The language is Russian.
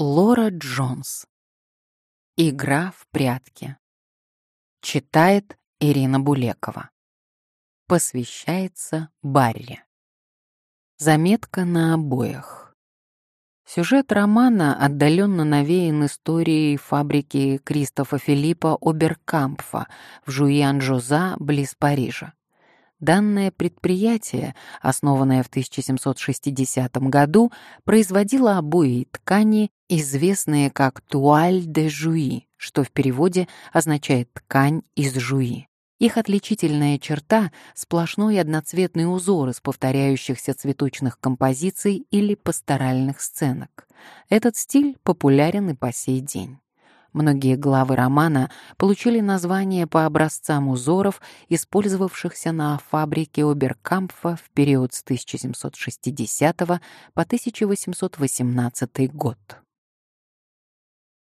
Лора Джонс. Игра в прятки. Читает Ирина Булекова. Посвящается Барри. Заметка на обоях. Сюжет романа отдаленно навеян историей фабрики Кристофа Филиппа Оберкампфа в Жуян-Жоза близ Парижа. Данное предприятие, основанное в 1760 году, производило обои и ткани, известные как «туаль де жуи», что в переводе означает «ткань из жуи». Их отличительная черта — сплошной одноцветный узор из повторяющихся цветочных композиций или пасторальных сценок. Этот стиль популярен и по сей день. Многие главы романа получили название по образцам узоров, использовавшихся на фабрике Оберкампфа в период с 1760 по 1818 год.